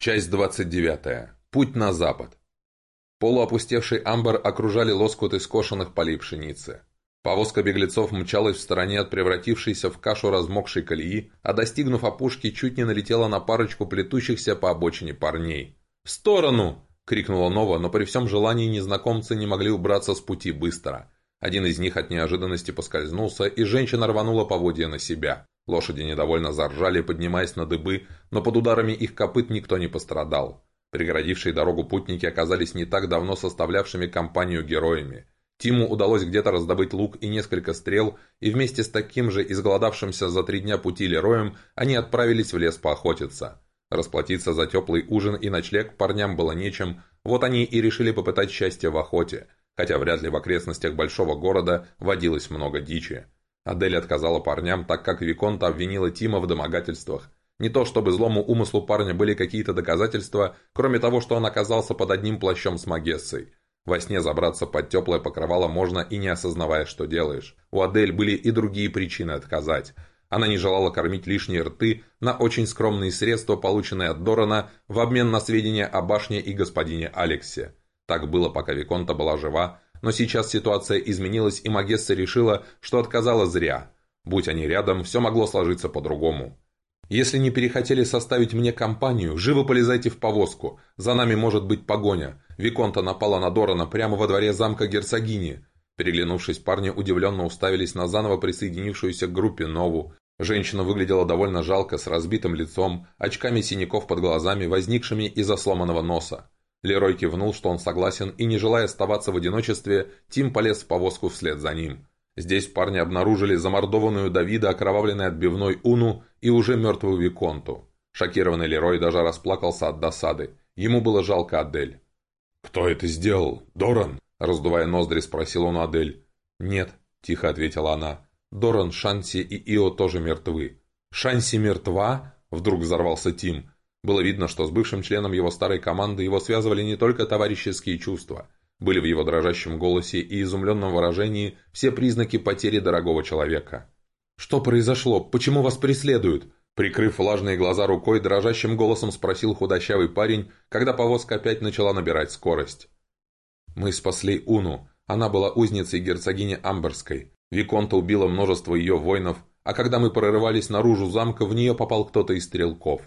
Часть 29. Путь на запад. Полуопустевший амбар окружали лоскуты скошенных полей пшеницы. Повозка беглецов мчалась в стороне от превратившейся в кашу размокшей колеи, а достигнув опушки, чуть не налетела на парочку плетущихся по обочине парней. «В сторону!» — крикнула Нова, но при всем желании незнакомцы не могли убраться с пути быстро. Один из них от неожиданности поскользнулся, и женщина рванула поводья на себя. Лошади недовольно заржали, поднимаясь на дыбы, но под ударами их копыт никто не пострадал. Преградившие дорогу путники оказались не так давно составлявшими компанию героями. Тиму удалось где-то раздобыть лук и несколько стрел, и вместе с таким же изголодавшимся за три дня пути Лероем они отправились в лес поохотиться. Расплатиться за теплый ужин и ночлег парням было нечем, вот они и решили попытать счастье в охоте, хотя вряд ли в окрестностях большого города водилось много дичи. Адель отказала парням, так как Виконта обвинила Тима в домогательствах. Не то чтобы злому умыслу парня были какие-то доказательства, кроме того, что он оказался под одним плащом с Магессой. Во сне забраться под теплое покрывало можно и не осознавая, что делаешь. У Адель были и другие причины отказать. Она не желала кормить лишние рты на очень скромные средства, полученные от Дорана, в обмен на сведения о башне и господине Алексе. Так было, пока Виконта была жива, но сейчас ситуация изменилась, и Магесса решила, что отказала зря. Будь они рядом, все могло сложиться по-другому. «Если не перехотели составить мне компанию, живо полезайте в повозку. За нами может быть погоня». Виконта напала на Дорана прямо во дворе замка герцогини. Переглянувшись, парни удивленно уставились на заново присоединившуюся к группе Нову. Женщина выглядела довольно жалко, с разбитым лицом, очками синяков под глазами, возникшими из-за сломанного носа. Лерой кивнул, что он согласен, и, не желая оставаться в одиночестве, Тим полез в повозку вслед за ним. Здесь парни обнаружили замордованную Давида, окровавленной отбивной Уну и уже мертвую Виконту. Шокированный Лерой даже расплакался от досады. Ему было жалко Адель. «Кто это сделал? Доран?» Раздувая ноздри, спросил он Адель. «Нет», — тихо ответила она. «Доран, Шанси и Ио тоже мертвы». «Шанси мертва?» — вдруг взорвался Тим. Было видно, что с бывшим членом его старой команды его связывали не только товарищеские чувства. Были в его дрожащем голосе и изумленном выражении все признаки потери дорогого человека. «Что произошло? Почему вас преследуют?» Прикрыв влажные глаза рукой, дрожащим голосом спросил худощавый парень, когда повозка опять начала набирать скорость. «Мы спасли Уну. Она была узницей герцогини Амберской. Виконта убила множество ее воинов, а когда мы прорывались наружу замка, в нее попал кто-то из стрелков.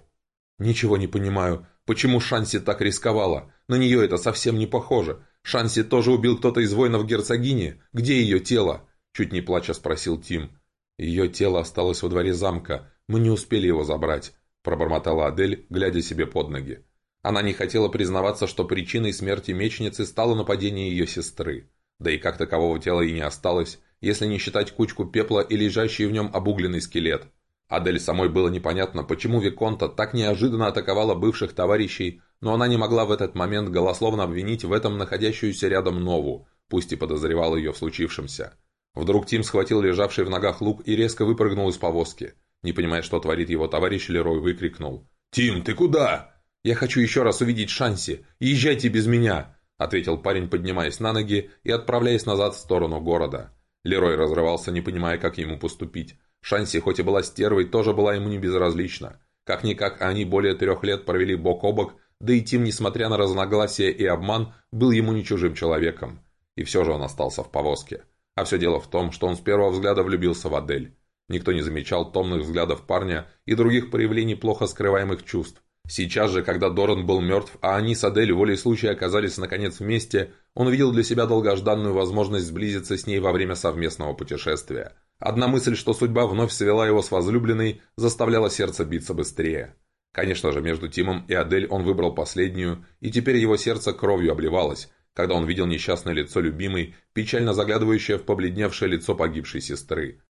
«Ничего не понимаю. Почему Шанси так рисковала? На нее это совсем не похоже. Шанси тоже убил кто-то из воинов герцогини. Где ее тело?» Чуть не плача спросил Тим. «Ее тело осталось во дворе замка. Мы не успели его забрать», пробормотала Адель, глядя себе под ноги. Она не хотела признаваться, что причиной смерти мечницы стало нападение ее сестры. Да и как такового тела и не осталось, если не считать кучку пепла и лежащий в нем обугленный скелет – Адель самой было непонятно, почему Виконта так неожиданно атаковала бывших товарищей, но она не могла в этот момент голословно обвинить в этом находящуюся рядом Нову, пусть и подозревала ее в случившемся. Вдруг Тим схватил лежавший в ногах лук и резко выпрыгнул из повозки. Не понимая, что творит его товарищ, Лерой выкрикнул. «Тим, ты куда?» «Я хочу еще раз увидеть Шанси. Езжайте без меня!» ответил парень, поднимаясь на ноги и отправляясь назад в сторону города. Лерой разрывался, не понимая, как ему поступить. Шанси, хоть и была стервой, тоже была ему не безразлична. Как-никак они более трех лет провели бок о бок, да и Тим, несмотря на разногласия и обман, был ему не чужим человеком. И все же он остался в повозке. А все дело в том, что он с первого взгляда влюбился в Адель. Никто не замечал томных взглядов парня и других проявлений плохо скрываемых чувств. Сейчас же, когда Доран был мертв, а они с Адель волей случая оказались наконец вместе, он увидел для себя долгожданную возможность сблизиться с ней во время совместного путешествия. Одна мысль, что судьба вновь свела его с возлюбленной, заставляла сердце биться быстрее. Конечно же, между Тимом и Адель он выбрал последнюю, и теперь его сердце кровью обливалось, когда он видел несчастное лицо любимой, печально заглядывающее в побледневшее лицо погибшей сестры.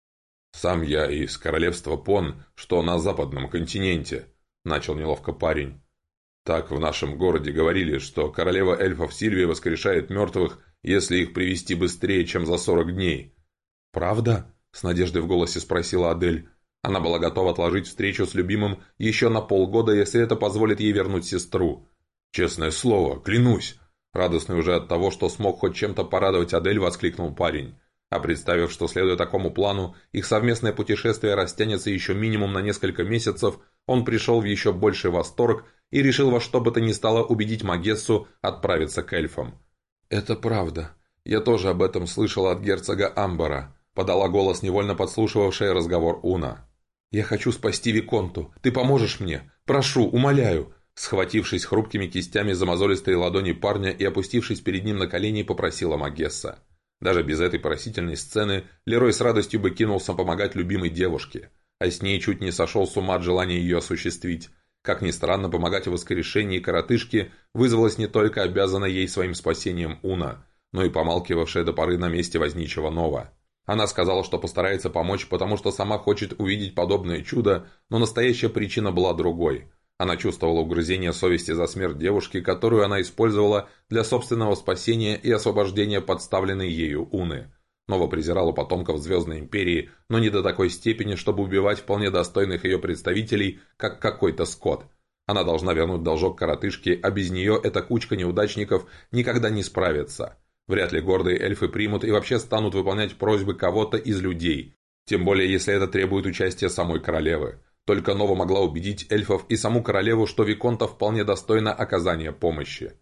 «Сам я из королевства Пон, что на западном континенте», — начал неловко парень. «Так в нашем городе говорили, что королева эльфов Сильвия воскрешает мертвых, если их привести быстрее, чем за сорок дней». «Правда?» С надеждой в голосе спросила Адель. Она была готова отложить встречу с любимым еще на полгода, если это позволит ей вернуть сестру. «Честное слово, клянусь!» Радостный уже от того, что смог хоть чем-то порадовать Адель, воскликнул парень. А представив, что следуя такому плану, их совместное путешествие растянется еще минимум на несколько месяцев, он пришел в еще больший восторг и решил во что бы то ни стало убедить Магессу отправиться к эльфам. «Это правда. Я тоже об этом слышала от герцога Амбара», подала голос, невольно подслушивавшая разговор Уна. «Я хочу спасти Виконту. Ты поможешь мне? Прошу, умоляю!» Схватившись хрупкими кистями за мозолистые ладони парня и опустившись перед ним на колени, попросила Магесса. Даже без этой просительной сцены Лерой с радостью бы кинулся помогать любимой девушке, а с ней чуть не сошел с ума от желания ее осуществить. Как ни странно, помогать в воскрешении коротышки вызвалась не только обязана ей своим спасением Уна, но и помалкивавшая до поры на месте возничего Нова. Она сказала, что постарается помочь, потому что сама хочет увидеть подобное чудо, но настоящая причина была другой. Она чувствовала угрызение совести за смерть девушки, которую она использовала для собственного спасения и освобождения подставленной ею Уны. Нова презирала потомков Звездной Империи, но не до такой степени, чтобы убивать вполне достойных ее представителей, как какой-то скот. Она должна вернуть должок коротышке, а без нее эта кучка неудачников никогда не справится. Вряд ли гордые эльфы примут и вообще станут выполнять просьбы кого-то из людей. Тем более, если это требует участия самой королевы. Только Нова могла убедить эльфов и саму королеву, что Виконта вполне достойна оказания помощи.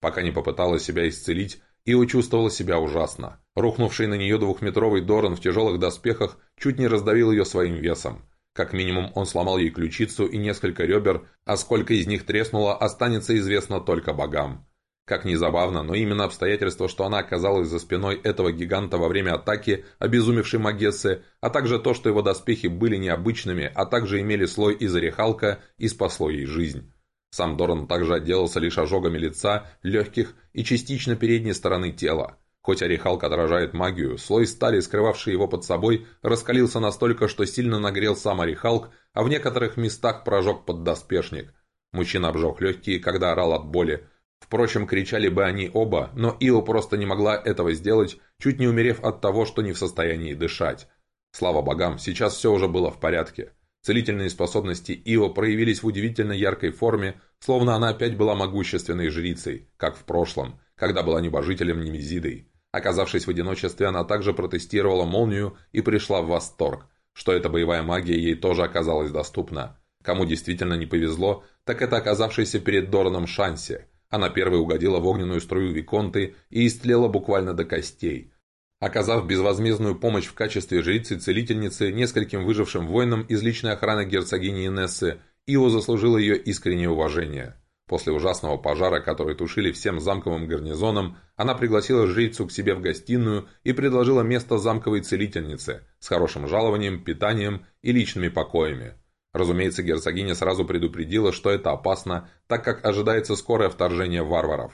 Пока не попыталась себя исцелить, Ио чувствовала себя ужасно. Рухнувший на нее двухметровый Доран в тяжелых доспехах чуть не раздавил ее своим весом. Как минимум он сломал ей ключицу и несколько ребер, а сколько из них треснуло, останется известно только богам. Как ни забавно, но именно обстоятельство, что она оказалась за спиной этого гиганта во время атаки, обезумевшей Магессы, а также то, что его доспехи были необычными, а также имели слой из орехалка, и спасло ей жизнь. Сам Доран также отделался лишь ожогами лица, легких и частично передней стороны тела. Хоть орехалк отражает магию, слой стали, скрывавший его под собой, раскалился настолько, что сильно нагрел сам орехалк, а в некоторых местах прожег поддоспешник. Мужчина обжег легкие, когда орал от боли, Впрочем, кричали бы они оба, но Ио просто не могла этого сделать, чуть не умерев от того, что не в состоянии дышать. Слава богам, сейчас все уже было в порядке. Целительные способности Ио проявились в удивительно яркой форме, словно она опять была могущественной жрицей, как в прошлом, когда была небожителем Немезидой. Оказавшись в одиночестве, она также протестировала молнию и пришла в восторг, что эта боевая магия ей тоже оказалась доступна. Кому действительно не повезло, так это оказавшийся перед Дораном Шанси – она первой угодила в огненную струю Виконты и истлела буквально до костей. Оказав безвозмездную помощь в качестве жрицы-целительницы нескольким выжившим воинам из личной охраны герцогини Инессы, Ио заслужила ее искреннее уважение. После ужасного пожара, который тушили всем замковым гарнизоном, она пригласила жрицу к себе в гостиную и предложила место замковой целительнице с хорошим жалованием, питанием и личными покоями. Разумеется, герцогиня сразу предупредила, что это опасно, так как ожидается скорое вторжение варваров.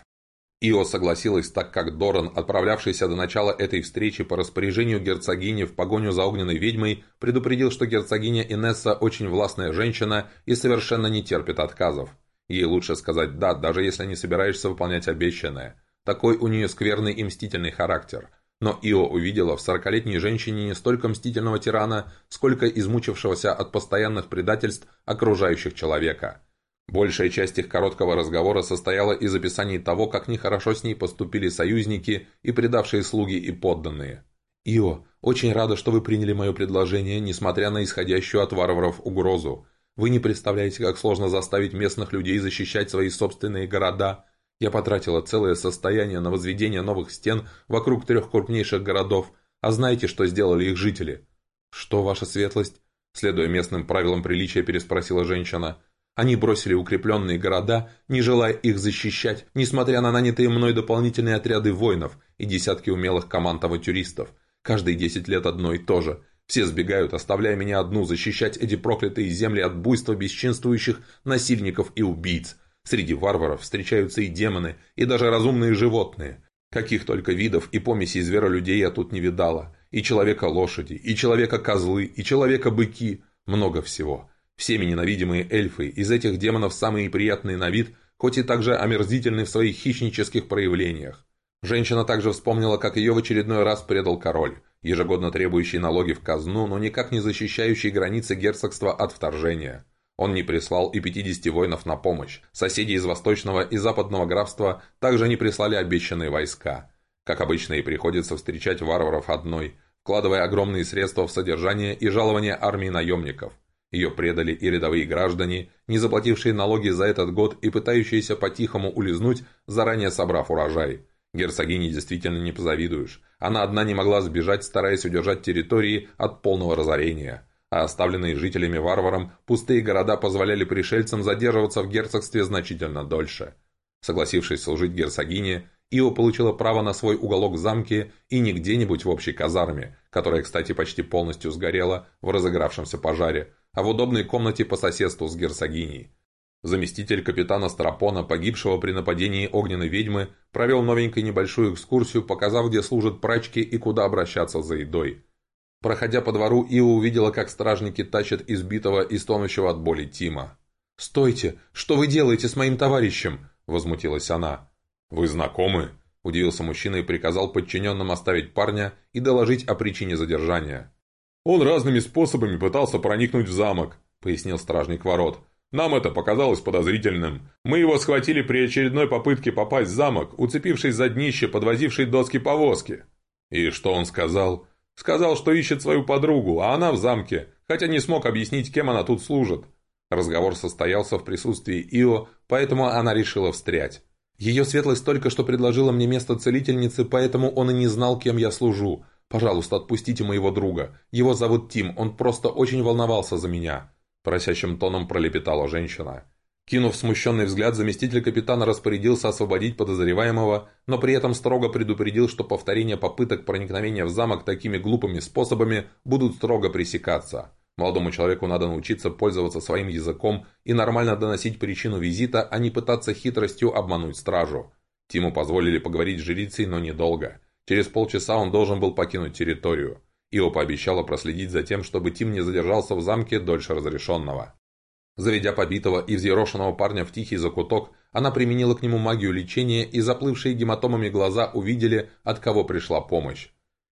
Ио согласилась, так как Доран, отправлявшийся до начала этой встречи по распоряжению герцогини в погоню за огненной ведьмой, предупредил, что герцогиня Инесса очень властная женщина и совершенно не терпит отказов. Ей лучше сказать «да», даже если не собираешься выполнять обещанное. Такой у нее скверный и мстительный характер – но Ио увидела в сорокалетней женщине не столько мстительного тирана, сколько измучившегося от постоянных предательств окружающих человека. Большая часть их короткого разговора состояла из описаний того, как нехорошо с ней поступили союзники и предавшие слуги и подданные. «Ио, очень рада, что вы приняли мое предложение, несмотря на исходящую от варваров угрозу. Вы не представляете, как сложно заставить местных людей защищать свои собственные города. Я потратила целое состояние на возведение новых стен вокруг трех крупнейших городов, а знаете, что сделали их жители?» «Что, ваша светлость?» Следуя местным правилам приличия, переспросила женщина. «Они бросили укрепленные города, не желая их защищать, несмотря на нанятые мной дополнительные отряды воинов и десятки умелых команд авантюристов. Каждые десять лет одно и то же. Все сбегают, оставляя меня одну защищать эти проклятые земли от буйства бесчинствующих насильников и убийц. Среди варваров встречаются и демоны, и даже разумные животные. Каких только видов и помесей зверолюдей я тут не видала. И человека-лошади, и человека-козлы, и человека-быки. Много всего. Всеми ненавидимые эльфы, из этих демонов самые приятные на вид, хоть и также омерзительны в своих хищнических проявлениях. Женщина также вспомнила, как ее в очередной раз предал король, ежегодно требующий налоги в казну, но никак не защищающий границы герцогства от вторжения. Он не прислал и 50 воинов на помощь. Соседи из Восточного и Западного графства также не прислали обещанные войска. Как обычно и приходится встречать варваров одной, вкладывая огромные средства в содержание и жалование армии наемников. Ее предали и рядовые граждане, не заплатившие налоги за этот год и пытающиеся по-тихому улизнуть, заранее собрав урожай. Герцогине действительно не позавидуешь. Она одна не могла сбежать, стараясь удержать территории от полного разорения. А оставленные жителями варварам, пустые города позволяли пришельцам задерживаться в герцогстве значительно дольше. Согласившись служить герцогине, Ио получила право на свой уголок в замке и не где-нибудь в общей казарме, которая, кстати, почти полностью сгорела в разыгравшемся пожаре, а в удобной комнате по соседству с герцогиней. Заместитель капитана Страпона, погибшего при нападении огненной ведьмы, провел новенькой небольшую экскурсию, показав, где служат прачки и куда обращаться за едой. Проходя по двору, Ио увидела, как стражники тащат избитого и стонущего от боли Тима. «Стойте! Что вы делаете с моим товарищем?» – возмутилась она. «Вы знакомы?» – удивился мужчина и приказал подчиненным оставить парня и доложить о причине задержания. «Он разными способами пытался проникнуть в замок», – пояснил стражник ворот. «Нам это показалось подозрительным. Мы его схватили при очередной попытке попасть в замок, уцепившись за днище, подвозившей доски повозки». «И что он сказал?» «Сказал, что ищет свою подругу, а она в замке, хотя не смог объяснить, кем она тут служит». Разговор состоялся в присутствии Ио, поэтому она решила встрять. Ее светлость только что предложила мне место целительницы, поэтому он и не знал, кем я служу. Пожалуйста, отпустите моего друга. Его зовут Тим, он просто очень волновался за меня». Просящим тоном пролепетала женщина. Кинув смущенный взгляд, заместитель капитана распорядился освободить подозреваемого, но при этом строго предупредил, что повторение попыток проникновения в замок такими глупыми способами будут строго пресекаться. Молодому человеку надо научиться пользоваться своим языком и нормально доносить причину визита, а не пытаться хитростью обмануть стражу. Тиму позволили поговорить с жрицей, но недолго. Через полчаса он должен был покинуть территорию. Ио пообещала проследить за тем, чтобы Тим не задержался в замке дольше разрешенного. Заведя побитого и взъерошенного парня в тихий закуток, она применила к нему магию лечения, и заплывшие гематомами глаза увидели, от кого пришла помощь.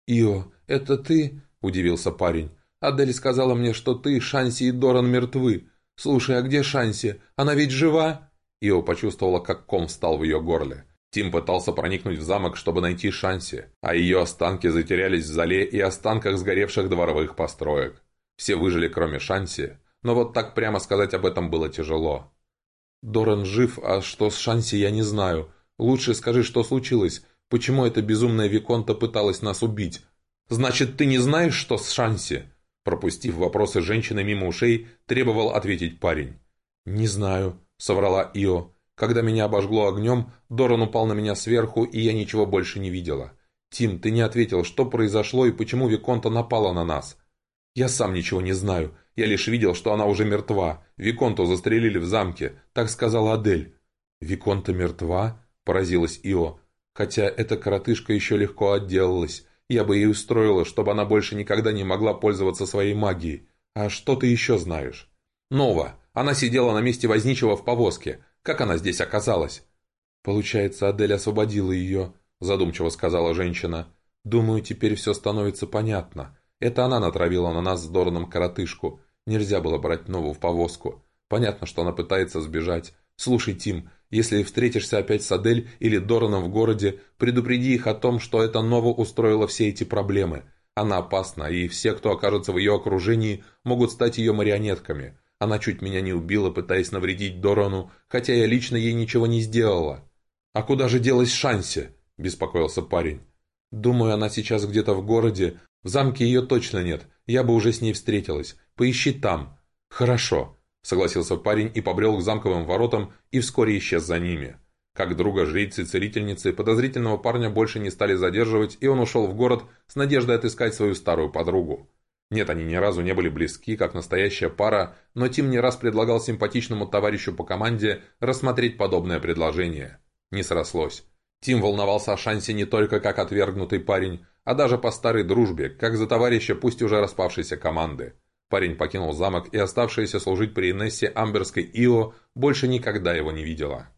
«Ио, это ты?» – удивился парень. Адель сказала мне, что ты, Шанси и Доран мертвы. Слушай, а где Шанси? Она ведь жива?» Ио почувствовала, как ком встал в ее горле. Тим пытался проникнуть в замок, чтобы найти Шанси, а ее останки затерялись в зале и останках сгоревших дворовых построек. Все выжили, кроме Шанси, но вот так прямо сказать об этом было тяжело. «Доран жив, а что с Шанси, я не знаю. Лучше скажи, что случилось. Почему эта безумная Виконта пыталась нас убить? Значит, ты не знаешь, что с Шанси?» Пропустив вопросы женщины мимо ушей, требовал ответить парень. «Не знаю», — соврала Ио. «Когда меня обожгло огнем, Доран упал на меня сверху, и я ничего больше не видела. Тим, ты не ответил, что произошло и почему Виконта напала на нас?» «Я сам ничего не знаю. Я лишь видел, что она уже мертва. Виконту застрелили в замке», — так сказала Адель. «Виконта мертва?» — поразилась Ио. «Хотя эта коротышка еще легко отделалась. Я бы ей устроила, чтобы она больше никогда не могла пользоваться своей магией. А что ты еще знаешь? Нова. Она сидела на месте возничего в повозке. Как она здесь оказалась? Получается, Адель освободила ее, задумчиво сказала женщина. Думаю, теперь все становится понятно. Это она натравила на нас с Дораном коротышку. Нельзя было брать Нову в повозку. Понятно, что она пытается сбежать. Слушай, Тим, если встретишься опять с Адель или Дораном в городе, предупреди их о том, что это Нова устроила все эти проблемы. Она опасна, и все, кто окажется в ее окружении, могут стать ее марионетками. Она чуть меня не убила, пытаясь навредить Дорану, хотя я лично ей ничего не сделала. «А куда же делась Шанси?» – беспокоился парень. «Думаю, она сейчас где-то в городе. В замке ее точно нет. Я бы уже с ней встретилась. Поищи там». «Хорошо», Согласился парень и побрел к замковым воротам и вскоре исчез за ними. Как друга жрицы-целительницы, подозрительного парня больше не стали задерживать, и он ушел в город с надеждой отыскать свою старую подругу. Нет, они ни разу не были близки, как настоящая пара, но Тим не раз предлагал симпатичному товарищу по команде рассмотреть подобное предложение. Не срослось. Тим волновался о шансе не только как отвергнутый парень, а даже по старой дружбе, как за товарища пусть уже распавшейся команды. Парень покинул замок, и оставшаяся служить при Инессе Амберской Ио больше никогда его не видела.